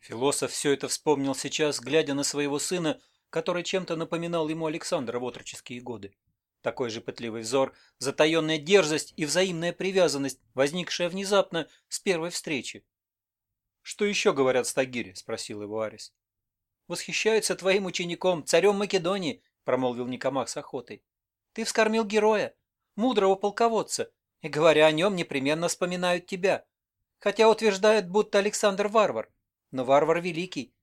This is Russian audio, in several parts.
Философ все это вспомнил сейчас, глядя на своего сына, который чем-то напоминал ему Александра в отроческие годы. Такой же пытливый взор, затаенная дерзость и взаимная привязанность, возникшая внезапно с первой встречи. «Что еще говорят стагири?» – спросил его Арис. «Восхищаются твоим учеником, царем Македонии», – промолвил Никомах с охотой. «Ты вскормил героя, мудрого полководца, и, говоря о нем, непременно вспоминают тебя. Хотя утверждают, будто Александр варвар. Но варвар великий,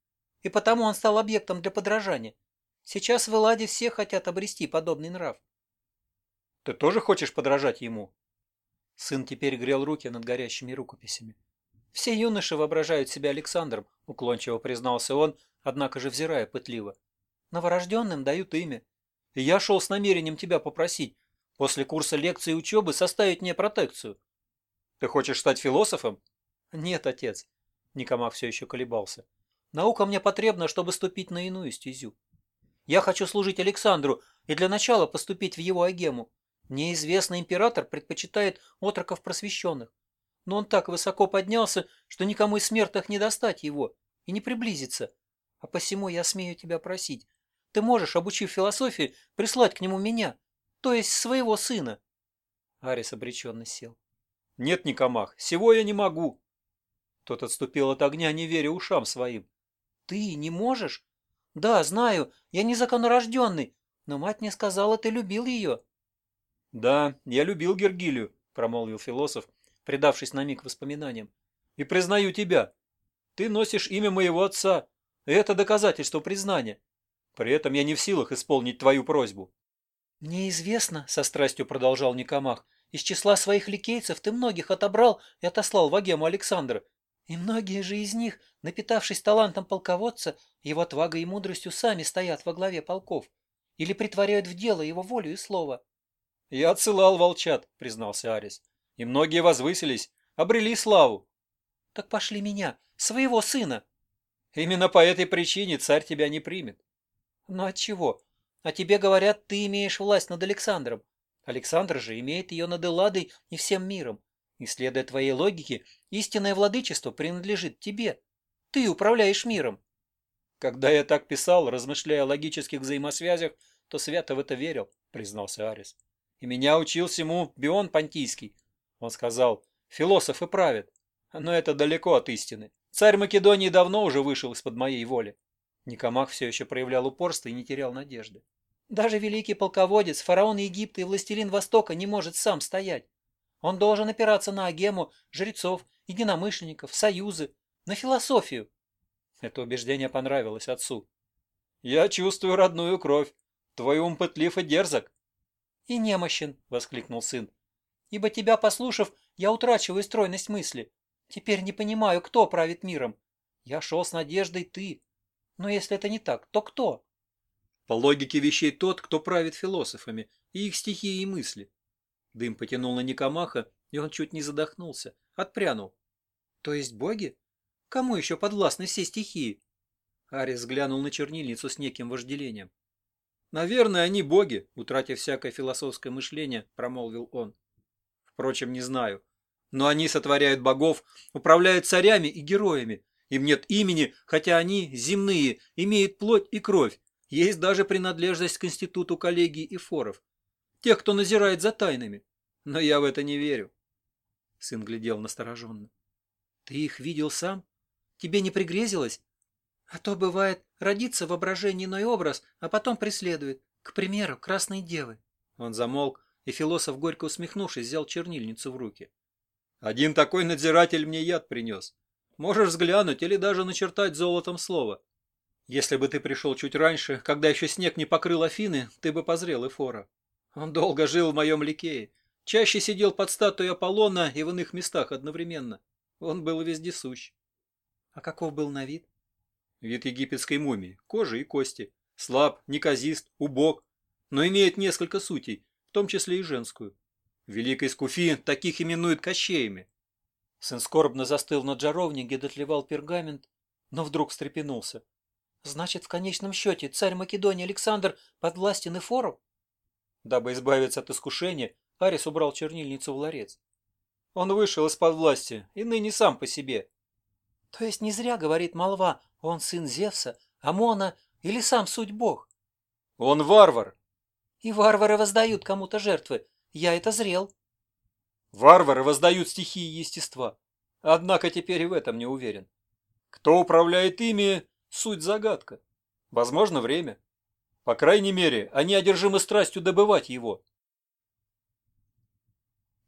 и потому он стал объектом для подражания. Сейчас в Эладе все хотят обрести подобный нрав. Ты тоже хочешь подражать ему? Сын теперь грел руки над горящими рукописями. Все юноши воображают себя Александром, уклончиво признался он, однако же взирая пытливо. Новорожденным дают имя. И я шел с намерением тебя попросить, после курса лекций и учебы составить мне протекцию. Ты хочешь стать философом? Нет, отец. Никома все еще колебался. «Наука мне потребна, чтобы ступить на иную стезю. Я хочу служить Александру и для начала поступить в его агему. Мне император предпочитает отроков просвещенных. Но он так высоко поднялся, что никому из смертных не достать его и не приблизиться. А посему я смею тебя просить. Ты можешь, обучив философии, прислать к нему меня, то есть своего сына». Арис обреченно сел. «Нет, Никомах, всего я не могу. Тот отступил от огня, не веря ушам своим. «Ты не можешь?» «Да, знаю, я незаконорожденный, но мать мне сказала, ты любил ее». «Да, я любил Гергилию», — промолвил философ, предавшись на миг воспоминаниям. «И признаю тебя. Ты носишь имя моего отца, и это доказательство признания. При этом я не в силах исполнить твою просьбу». «Мне известно», — со страстью продолжал Никомах, — из числа своих ликейцев ты многих отобрал и отослал в Агему Александра. И многие же из них, напитавшись талантом полководца, его отвагой и мудростью сами стоят во главе полков или притворяют в дело его волю и слово. «Я отсылал волчат», — признался Арис. «И многие возвысились, обрели славу». «Так пошли меня, своего сына». «Именно по этой причине царь тебя не примет». «Но отчего? А тебе говорят, ты имеешь власть над Александром. Александр же имеет ее над Элладой и всем миром. Исследуя твоей логике, истинное владычество принадлежит тебе. Ты управляешь миром. Когда я так писал, размышляя о логических взаимосвязях, то свято в это верил, признался Арис. И меня учил всему Бион Понтийский. Он сказал, философ и правит. Но это далеко от истины. Царь Македонии давно уже вышел из-под моей воли. Никомах все еще проявлял упорство и не терял надежды. Даже великий полководец, фараон Египта и властелин Востока не может сам стоять. Он должен опираться на агему, жрецов, единомышленников, союзы, на философию. Это убеждение понравилось отцу. «Я чувствую родную кровь. Твой ум пытлив и дерзок». «И немощен», — воскликнул сын. «Ибо тебя послушав, я утрачиваю стройность мысли. Теперь не понимаю, кто правит миром. Я шел с надеждой ты. Но если это не так, то кто?» По логике вещей тот, кто правит философами, и их стихии и мысли. Дым потянул на Никомаха, и он чуть не задохнулся, отпрянул. «То есть боги? Кому еще подвластны все стихии?» Арис глянул на чернильницу с неким вожделением. «Наверное, они боги», — утратив всякое философское мышление, промолвил он. «Впрочем, не знаю. Но они сотворяют богов, управляют царями и героями. Им нет имени, хотя они земные, имеют плоть и кровь. Есть даже принадлежность к институту коллегии и форов тех, кто назирает за тайнами. Но я в это не верю. Сын глядел настороженно. Ты их видел сам? Тебе не пригрезилось? А то бывает, родится воображение образ, а потом преследует. К примеру, красные девы. Он замолк, и философ, горько усмехнувшись, взял чернильницу в руки. «Один такой надзиратель мне яд принес. Можешь взглянуть или даже начертать золотом слово. Если бы ты пришел чуть раньше, когда еще снег не покрыл Афины, ты бы позрел Эфора. Он долго жил в моем ликее. Чаще сидел под статуей Аполлона и в иных местах одновременно. Он был вездесущ. А каков был на вид? Вид египетской мумии. Кожа и кости. Слаб, неказист, убог. Но имеет несколько сутей, в том числе и женскую. В Великой Скуфи таких именуют кощеями. Сын скорбно застыл на жаровне, где дотлевал пергамент, но вдруг встрепенулся. Значит, в конечном счете царь Македонии Александр подвластен и фору? Дабы избавиться от искушения, Арис убрал чернильницу в ларец. Он вышел из-под власти и ныне сам по себе. То есть не зря говорит молва, он сын Зевса, Амона или сам суть бог. Он варвар. И варвары воздают кому-то жертвы. Я это зрел. Варвары воздают стихии естества. Однако теперь и в этом не уверен. Кто управляет ими – суть загадка. Возможно, время. По крайней мере, они одержимы страстью добывать его.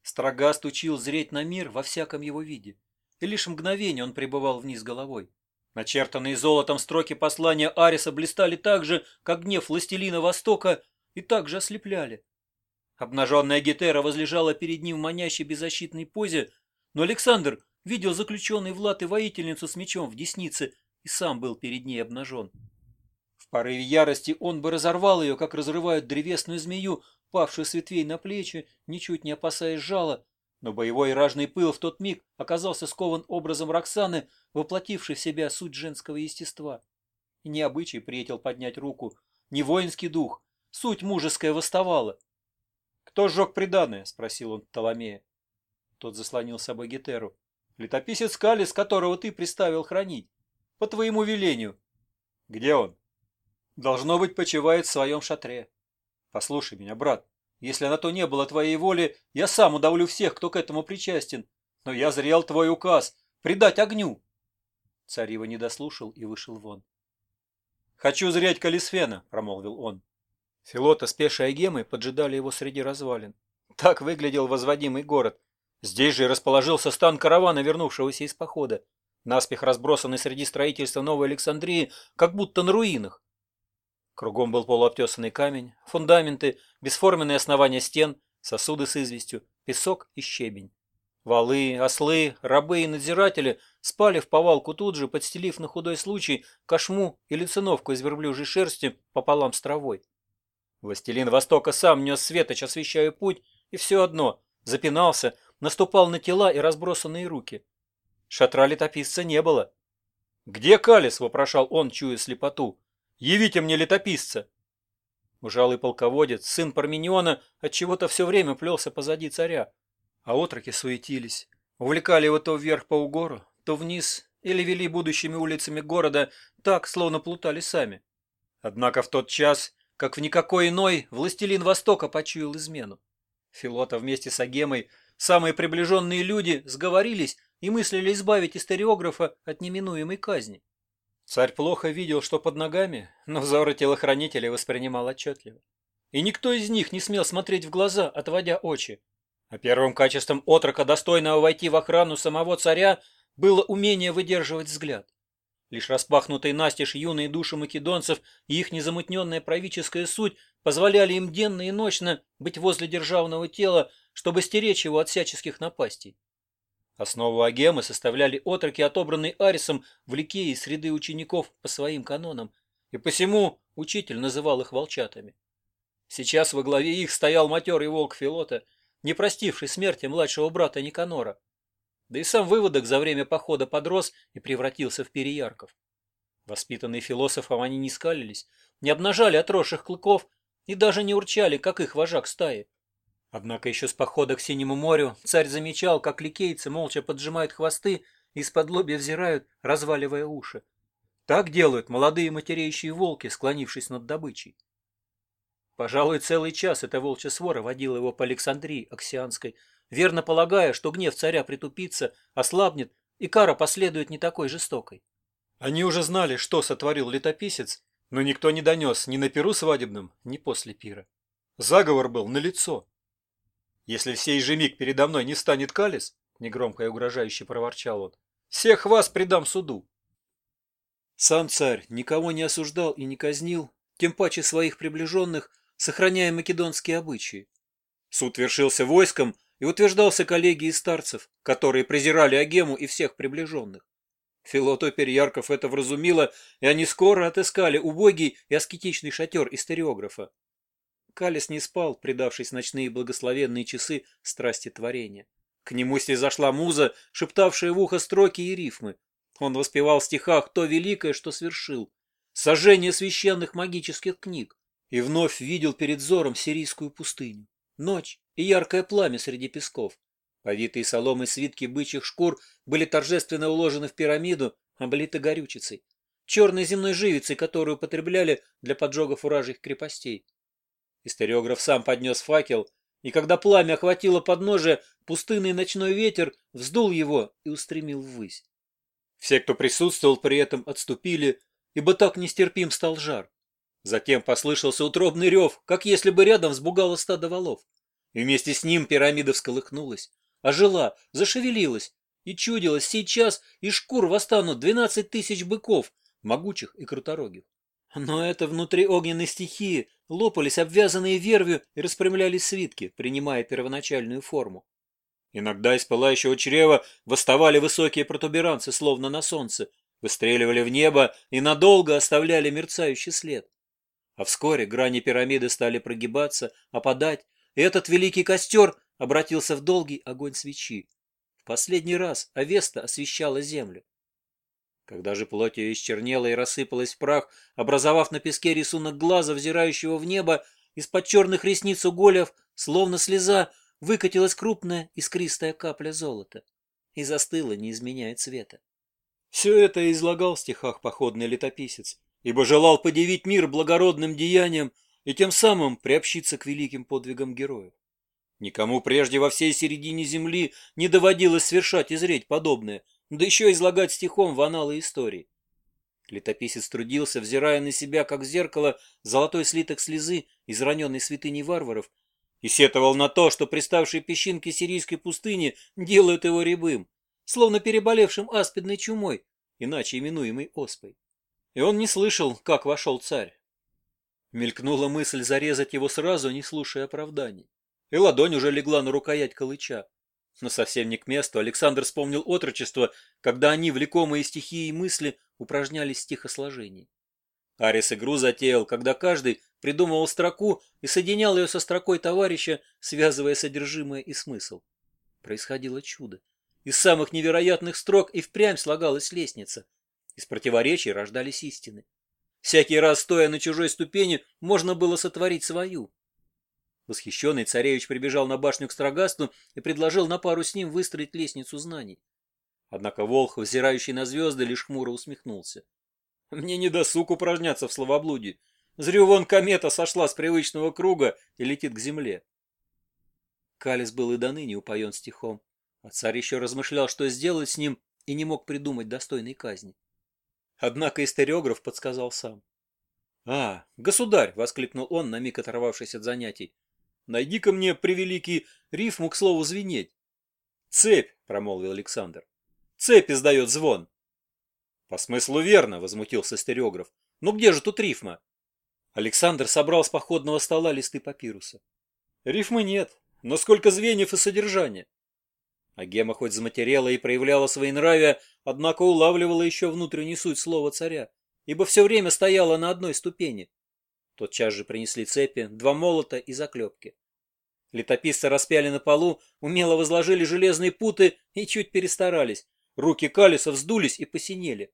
Строгаст учил зреть на мир во всяком его виде, и лишь мгновение он пребывал вниз головой. Начертанные золотом строки послания Ариса блистали так же, как гнев властелина Востока, и так же ослепляли. Обнаженная Гетера возлежала перед ним в манящей беззащитной позе, но Александр видел заключенный в латы воительницу с мечом в деснице и сам был перед ней обнажен порыве ярости он бы разорвал ее, как разрывают древесную змею, павшую с ветвей на плечи, ничуть не опасаясь жала. Но боевой ражный пыл в тот миг оказался скован образом Роксаны, воплотившей в себя суть женского естества. И не обычай приятел поднять руку, не воинский дух, суть мужеская восставала. «Кто сжег преданное?» — спросил он Толомея. Тот заслонил с собой Гетеру. «Летописец Калис, которого ты приставил хранить. По твоему велению». «Где он?» должно быть, почивает в своем шатре. Послушай меня, брат, если на то не было твоей воли, я сам удавлю всех, кто к этому причастен. Но я зрел твой указ — предать огню. Царь его не дослушал и вышел вон. «Хочу зрять Калисфена», — промолвил он. Филота с пешей Агемой поджидали его среди развалин. Так выглядел возводимый город. Здесь же и расположился стан каравана, вернувшегося из похода, наспех разбросанный среди строительства Новой Александрии, как будто на руинах. Кругом был полуобтесанный камень, фундаменты, бесформенные основания стен, сосуды с известью, песок и щебень. Валы, ослы, рабы и надзиратели спали в повалку тут же, подстелив на худой случай кошму или циновку из верблюжьей шерсти пополам с травой. Властелин Востока сам нес светоч, освещая путь, и все одно запинался, наступал на тела и разбросанные руки. Шатра летописца не было. «Где Калис?» – вопрошал он, чуя слепоту. Явите мне летописца!» Ужалый полководец, сын Пармениона, отчего-то все время плелся позади царя, а отроки суетились, увлекали его то вверх по угору, то вниз или вели будущими улицами города так, словно плутали сами. Однако в тот час, как в никакой иной, властелин Востока почуял измену. Филота вместе с Агемой, самые приближенные люди, сговорились и мыслили избавить историографа от неминуемой казни. Царь плохо видел, что под ногами, но взоры телохранителей воспринимал отчетливо. И никто из них не смел смотреть в глаза, отводя очи. А первым качеством отрока, достойного войти в охрану самого царя, было умение выдерживать взгляд. Лишь распахнутые настежь юные души македонцев и их незамутненная правительская суть позволяли им денно и ночно быть возле державного тела, чтобы стеречь его от всяческих напастей. Основу агемы составляли отроки, отобранные Арисом в Ликее из среды учеников по своим канонам, и посему учитель называл их волчатами. Сейчас во главе их стоял матерый волк Филота, не простивший смерти младшего брата Никанора. Да и сам выводок за время похода подрос и превратился в переярков. Воспитанные философом они не скалились, не обнажали отросших клыков и даже не урчали, как их вожак стаи. Однако еще с похода к Синему морю царь замечал, как ликейцы молча поджимают хвосты и из-под лобья взирают, разваливая уши. Так делают молодые матереющие волки, склонившись над добычей. Пожалуй, целый час эта волчья свора водила его по Александрии Оксианской, верно полагая, что гнев царя притупится, ослабнет, и кара последует не такой жестокой. Они уже знали, что сотворил летописец, но никто не донес ни на перу свадебном, ни после пира. Заговор был налицо. «Если в сей же миг передо мной не станет Калис», — негромко и угрожающе проворчал он, — «всех вас предам суду». Сам царь никого не осуждал и не казнил, тем паче своих приближенных, сохраняя македонские обычаи. Суд вершился войском и утверждался коллегией старцев, которые презирали Агему и всех приближенных. Филото Перьярков это вразумило, и они скоро отыскали убогий и аскетичный шатер историографа. Калис не спал, предавшись ночные благословенные часы страсти творения. К нему снизошла муза, шептавшая в ухо строки и рифмы. Он воспевал в стихах то великое, что свершил. Сожжение священных магических книг. И вновь видел перед взором сирийскую пустыню. Ночь и яркое пламя среди песков. Повитые соломой свитки бычьих шкур были торжественно уложены в пирамиду, облиты горючицей. Черной земной живицей, которую употребляли для поджогов уражьих крепостей. Историограф сам поднес факел, и когда пламя охватило подножие, пустынный ночной ветер вздул его и устремил ввысь. Все, кто присутствовал при этом, отступили, ибо так нестерпим стал жар. Затем послышался утробный рев, как если бы рядом сбугало стадо валов. И вместе с ним пирамида всколыхнулась, ожила, зашевелилась, и чудилось, сейчас из шкур восстанут двенадцать тысяч быков, могучих и круторогих. Но это внутри огненной стихии лопались обвязанные вервью и распрямлялись свитки, принимая первоначальную форму. Иногда из пылающего чрева восставали высокие протуберанцы, словно на солнце, выстреливали в небо и надолго оставляли мерцающий след. А вскоре грани пирамиды стали прогибаться, опадать, и этот великий костер обратился в долгий огонь свечи. В последний раз Авеста освещала землю. Когда же плотью исчернела и рассыпалась в прах, образовав на песке рисунок глаза, взирающего в небо, из-под черных ресниц уголев, словно слеза, выкатилась крупная искристая капля золота и застыла, не изменяя цвета. Все это излагал в стихах походный летописец, ибо желал подивить мир благородным деяниям и тем самым приобщиться к великим подвигам героев. Никому прежде во всей середине земли не доводилось совершать и зреть подобное — да еще излагать стихом в аналы истории. Летописец трудился, взирая на себя, как в зеркало, золотой слиток слезы, из раненной святыни варваров, и сетовал на то, что приставшие песчинки сирийской пустыни делают его рябым, словно переболевшим аспидной чумой, иначе именуемой оспой. И он не слышал, как вошел царь. Мелькнула мысль зарезать его сразу, не слушая оправданий. И ладонь уже легла на рукоять калыча но совсем не к месту, Александр вспомнил отрочество, когда они, влекомые стихией мысли, упражнялись в стихосложении. Арис игру затеял, когда каждый придумывал строку и соединял ее со строкой товарища, связывая содержимое и смысл. Происходило чудо. Из самых невероятных строк и впрямь слагалась лестница. Из противоречий рождались истины. Всякий раз, стоя на чужой ступени, можно было сотворить свою. Восхищенный царевич прибежал на башню к Строгасту и предложил на пару с ним выстроить лестницу знаний. Однако Волх, взирающий на звезды, лишь хмуро усмехнулся. «Мне не досуг упражняться в словоблудии. Зрю вон комета сошла с привычного круга и летит к земле». Калис был и до ныне упоен стихом, а царь еще размышлял, что сделать с ним, и не мог придумать достойной казни. Однако историограф подсказал сам. «А, государь!» — воскликнул он, на миг оторвавшись от занятий. Найди-ка мне превеликий рифму к слову «звенеть». «Цепь», — промолвил Александр. «Цепь издает звон». «По смыслу верно», — возмутился стереограф. Но где же тут рифма?» Александр собрал с походного стола листы папируса. «Рифмы нет, но сколько звеньев и содержания». А Гема хоть заматерела и проявляла свои нравия, однако улавливала еще внутреннюю суть слова царя, ибо все время стояла на одной ступени. Тотчас же принесли цепи, два молота и заклепки. Летописцы распяли на полу, умело возложили железные путы и чуть перестарались. Руки Калиса вздулись и посинели.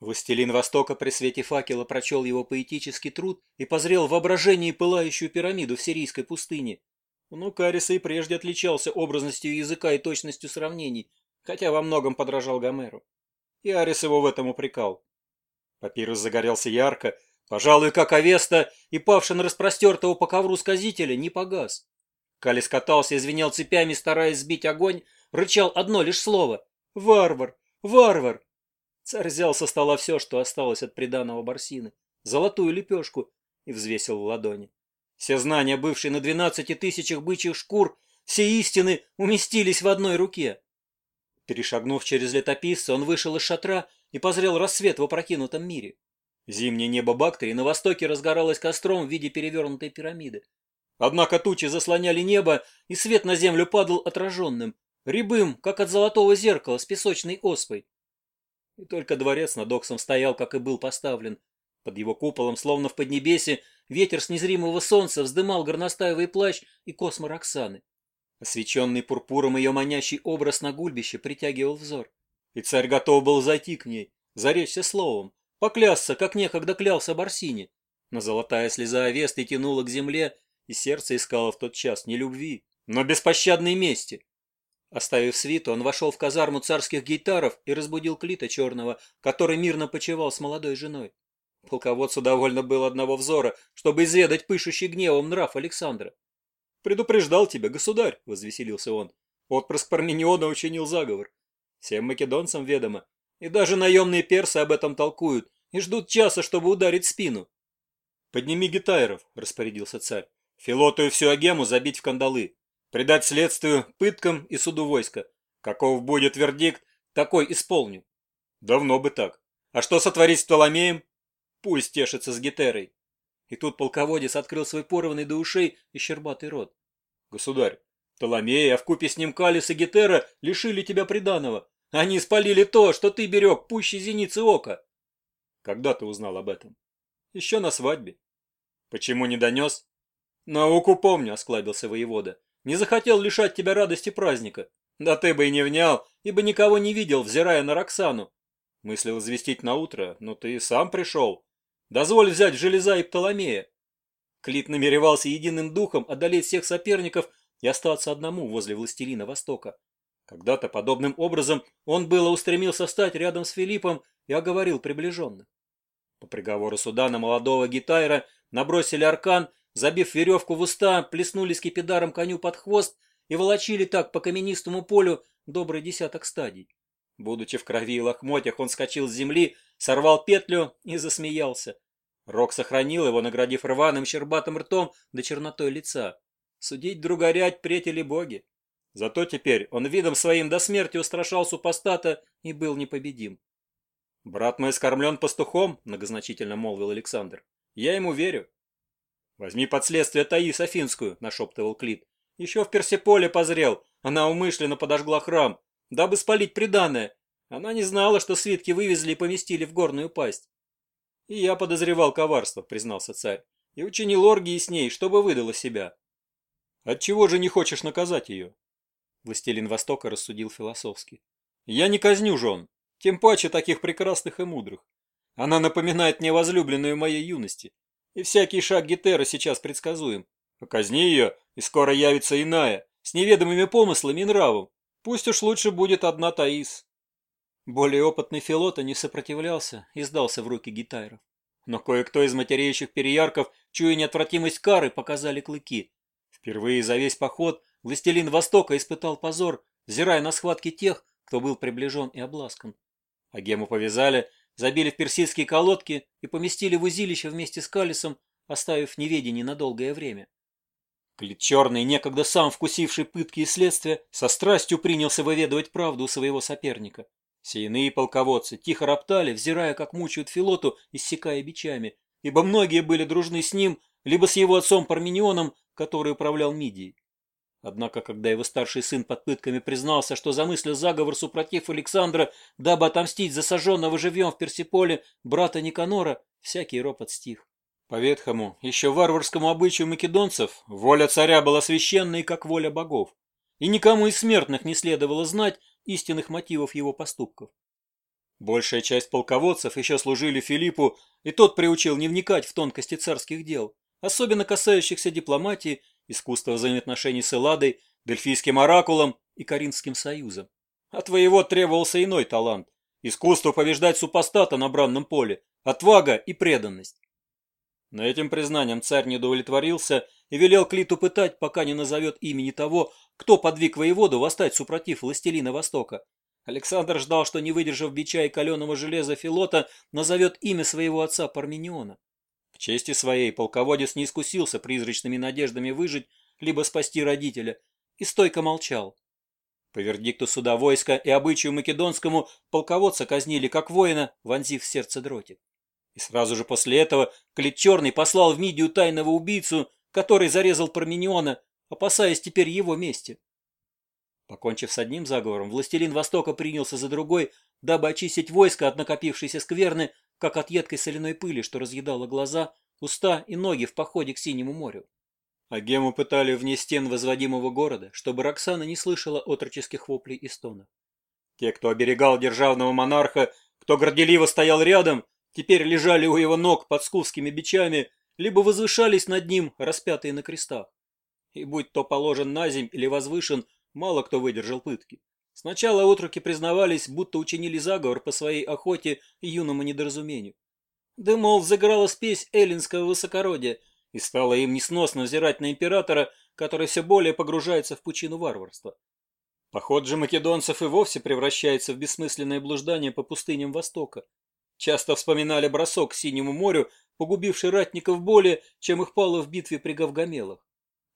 Властелин Востока при свете факела прочел его поэтический труд и позрел в воображении пылающую пирамиду в сирийской пустыне. Ну, Но Кариса и прежде отличался образностью языка и точностью сравнений, хотя во многом подражал Гомеру. И Арис его в этом упрекал. Папирус загорелся ярко, пожалуй, как Авеста, и павший на распростертого по ковру сказителя не погас. Калис катался и звенел цепями, стараясь сбить огонь, рычал одно лишь слово «Варвар! Варвар!». Царь взял со стола все, что осталось от приданого барсины, золотую лепешку, и взвесил в ладони. Все знания, бывшие на двенадцати тысячах бычьих шкур, все истины уместились в одной руке. Перешагнув через летописца, он вышел из шатра и позрел рассвет в опрокинутом мире. Зимнее небо Бактрии на востоке разгоралось костром в виде перевернутой пирамиды. Однако тучи заслоняли небо, и свет на землю падал отраженным, рябым, как от золотого зеркала с песочной оспой. И только дворец над Оксом стоял, как и был поставлен. Под его куполом, словно в поднебесе, ветер с незримого солнца вздымал горностаевый плащ и космор Оксаны. Освеченный пурпуром ее манящий образ на гульбище притягивал взор. И царь готов был зайти к ней, заречься словом, поклясться, как некогда клялся Барсине. Но золотая слеза Авесты тянула к земле, и сердце искало в тот час не любви, но беспощадной мести. Оставив свиту, он вошел в казарму царских гейтаров и разбудил Клита Черного, который мирно почевал с молодой женой. Полководцу довольно было одного взора, чтобы изведать пышущий гневом нрав Александра. «Предупреждал тебя, государь!» — возвеселился он. «Отпрыск Пармениона учинил заговор. Всем македонцам ведомо. И даже наемные персы об этом толкуют и ждут часа, чтобы ударить спину». «Подними гитайров», — распорядился царь. Филоту и всю Агему забить в кандалы, предать следствию, пыткам и суду войска. Каков будет вердикт, такой исполню. Давно бы так. А что сотворить с Толомеем? Пусть тешится с Гетерой. И тут полководец открыл свой порванный до ушей и щербатый рот. Государь, Толомея, а вкупе с ним Калис и Гетера лишили тебя приданого. Они спалили то, что ты берег пуще зеницы ока. Когда ты узнал об этом? Еще на свадьбе. Почему не донес? «Науку помню», — осклабился воевода. «Не захотел лишать тебя радости праздника. Да ты бы и не внял, ибо никого не видел, взирая на Роксану». Мыслил известить на утро, но ты сам пришел. Дозволь взять Железа и Птоломея. Клит намеревался единым духом одолеть всех соперников и остаться одному возле властелина Востока. Когда-то подобным образом он было устремился стать рядом с Филиппом и оговорил приближенно. По приговору суда на молодого Гитайра набросили аркан — Забив веревку в уста, плеснули скипидаром коню под хвост и волочили так по каменистому полю добрый десяток стадий. Будучи в крови и лохмотьях, он скочил с земли, сорвал петлю и засмеялся. Рок сохранил его, наградив рваным щербатым ртом до чернотой лица. Судить друга претели боги. Зато теперь он видом своим до смерти устрашал супостата и был непобедим. «Брат мой скормлен пастухом», — многозначительно молвил Александр. «Я ему верю. «Возьми под следствие Таис Афинскую», – нашептывал Клит. «Еще в Персиполе позрел. Она умышленно подожгла храм, дабы спалить преданное. Она не знала, что свитки вывезли и поместили в горную пасть». «И я подозревал коварство», – признался царь. «И учинил оргии с ней, чтобы выдала себя». «Отчего же не хочешь наказать ее?» Властелин Востока рассудил философски. «Я не казню жен, тем паче таких прекрасных и мудрых. Она напоминает мне возлюбленную моей юности и всякий шаг Гетера сейчас предсказуем. А казни ее, и скоро явится иная, с неведомыми помыслами и нравом. Пусть уж лучше будет одна Таис. Более опытный Филота не сопротивлялся и сдался в руки Гитайров. Но кое-кто из матереющих переярков, чуя неотвратимость кары, показали клыки. Впервые за весь поход властелин Востока испытал позор, взирая на схватки тех, кто был приближен и обласкан. А Гему повязали забили в персидские колодки и поместили в узилище вместе с Калисом, оставив неведение на долгое время. Клит Черный, некогда сам вкусивший пытки и следствия, со страстью принялся выведывать правду у своего соперника. Все иные полководцы тихо роптали, взирая, как мучают Филоту, иссекая бичами, ибо многие были дружны с ним, либо с его отцом Парменионом, который управлял Мидией. Однако, когда его старший сын под пытками признался, что замыслил заговор супротив Александра, дабы отомстить за сожженного живьем в Персиполе брата Никанора, всякий ропот стих. По ветхому, еще варварскому обычаю македонцев, воля царя была священной, как воля богов, и никому из смертных не следовало знать истинных мотивов его поступков. Большая часть полководцев еще служили Филиппу, и тот приучил не вникать в тонкости царских дел, особенно касающихся дипломатии искусство взаимоотношений с Элладой, Дельфийским оракулом и Каринским союзом. От твоего требовался иной талант – искусство побеждать супостата на бранном поле, отвага и преданность. Но этим признанием царь не удовлетворился и велел Клиту пытать, пока не назовет имени того, кто подвиг воеводу восстать супротив властелина Востока. Александр ждал, что, не выдержав бича и каленого железа Филота, назовет имя своего отца Пармениона чести своей полководец не искусился призрачными надеждами выжить, либо спасти родителя, и стойко молчал. По вердикту суда войска и обычаю македонскому полководца казнили как воина, вонзив в сердце дротик. И сразу же после этого Клит Черный послал в Мидию тайного убийцу, который зарезал Пармениона, опасаясь теперь его мести. Покончив с одним заговором, властелин Востока принялся за другой, дабы очистить войско от накопившейся скверны как от едкой соляной пыли, что разъедала глаза, уста и ноги в походе к Синему морю. А Гему пытали вне стен возводимого города, чтобы Роксана не слышала отроческих воплей и стонов. Те, кто оберегал державного монарха, кто горделиво стоял рядом, теперь лежали у его ног под скулскими бичами, либо возвышались над ним, распятые на крестах. И будь то положен на земь или возвышен, мало кто выдержал пытки. Сначала отроки признавались, будто учинили заговор по своей охоте и юному недоразумению. Да, мол, заграла спесь эллинского высокородия, и стало им несносно взирать на императора, который все более погружается в пучину варварства. Поход же македонцев и вовсе превращается в бессмысленное блуждание по пустыням Востока. Часто вспоминали бросок к Синему морю, погубивший ратников более, чем их пало в битве при Гавгамелах.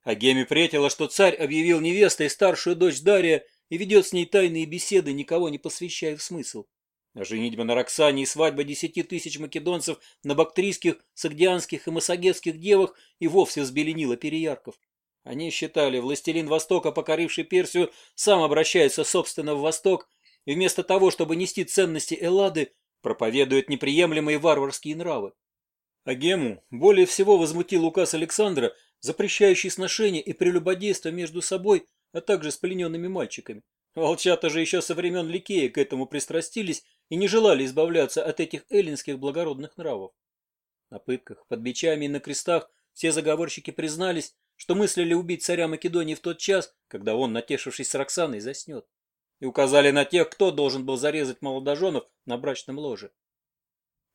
А Геми претила, что царь объявил невестой старшую дочь Дария и ведет с ней тайные беседы, никого не посвящая в смысл. А женитьба на Роксане и свадьба десяти тысяч македонцев на бактрийских, сагдианских и массагетских девах и вовсе взбеленила переярков. Они считали, властелин Востока, покоривший Персию, сам обращается собственно в Восток, и вместо того, чтобы нести ценности Эллады, проповедует неприемлемые варварские нравы. А Гему более всего возмутил указ Александра, запрещающий сношения и прелюбодейство между собой – а также с плененными мальчиками. Волчата же еще со времен Ликея к этому пристрастились и не желали избавляться от этих эллинских благородных нравов. На пытках, под бичами и на крестах все заговорщики признались, что мыслили убить царя Македонии в тот час, когда он, натешившись с Роксаной, заснет. И указали на тех, кто должен был зарезать молодоженов на брачном ложе.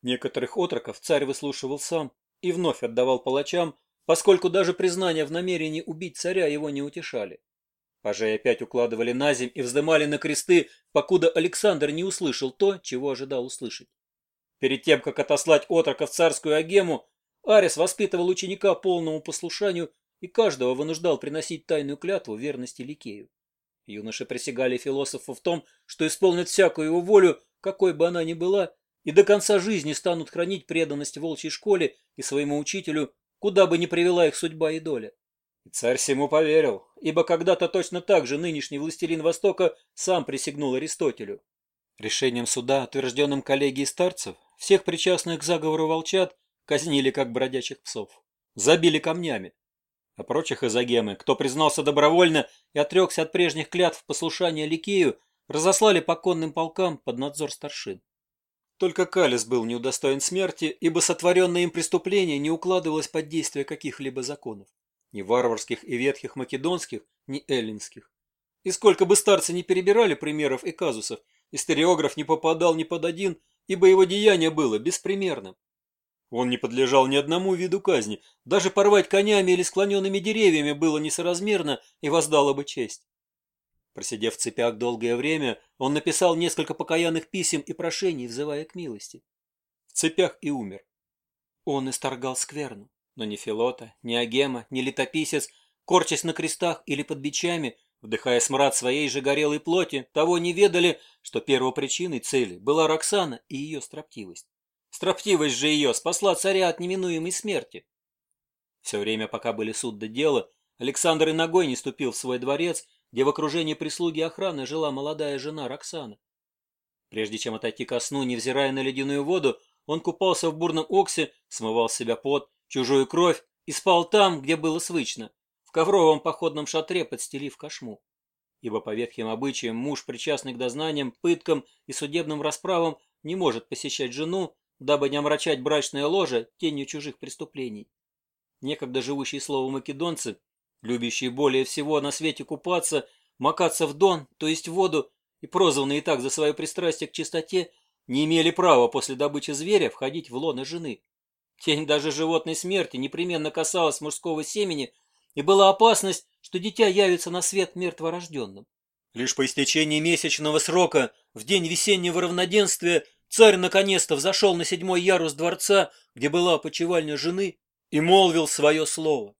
Некоторых отроков царь выслушивал сам и вновь отдавал палачам, поскольку даже признания в намерении убить царя его не утешали. Пажей опять укладывали на земь и вздымали на кресты, покуда Александр не услышал то, чего ожидал услышать. Перед тем, как отослать отрока в царскую агему, Арес воспитывал ученика полному послушанию и каждого вынуждал приносить тайную клятву верности Ликею. Юноши присягали философу в том, что исполнят всякую его волю, какой бы она ни была, и до конца жизни станут хранить преданность волчьей школе и своему учителю, куда бы ни привела их судьба и доля. Царь всему поверил, ибо когда-то точно так же нынешний властелин Востока сам присягнул Аристотелю. Решением суда, утвержденным коллегией старцев, всех причастных к заговору волчат казнили как бродячих псов. Забили камнями. А прочих изогемы, кто признался добровольно и отрекся от прежних клятв послушания Ликею, разослали по конным полкам под надзор старшин. Только Калис был неудостоен смерти, ибо сотворенное им преступление не укладывалось под действие каких-либо законов. Ни варварских и ветхих македонских, ни эллинских. И сколько бы старцы не перебирали примеров и казусов, историограф не попадал ни под один, ибо его деяние было беспримерным. Он не подлежал ни одному виду казни, даже порвать конями или склоненными деревьями было несоразмерно и воздало бы честь. Просидев в цепях долгое время, он написал несколько покаянных писем и прошений, взывая к милости. В цепях и умер. Он исторгал скверну. Но ни Филота, ни Агема, ни Летописец, корчась на крестах или под бичами, вдыхая смрад своей же горелой плоти, того не ведали, что первопричиной цели была Роксана и ее строптивость. Строптивость же ее спасла царя от неминуемой смерти. Все время, пока были суд до дела, Александр и ногой не ступил в свой дворец, где в окружении прислуги охраны жила молодая жена Роксана. Прежде чем отойти ко сну, невзирая на ледяную воду, он купался в бурном оксе, смывал с себя пот, Чужую кровь испал там, где было свычно, в ковровом походном шатре, подстелив кошму. Ибо по ветхим обычаям муж, причастный к дознаниям, пыткам и судебным расправам, не может посещать жену, дабы не омрачать брачное ложе тенью чужих преступлений. Некогда живущие слово македонцы, любящие более всего на свете купаться, макаться в дон, то есть в воду, и прозванные так за свое пристрастие к чистоте, не имели права после добычи зверя входить в лоно жены. Тень даже животной смерти непременно касалась мужского семени, и была опасность, что дитя явится на свет мертворожденным. Лишь по истечении месячного срока, в день весеннего равноденствия, царь наконец-то взошел на седьмой ярус дворца, где была почевальня жены, и молвил свое слово.